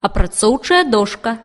апрацоўчая дошка.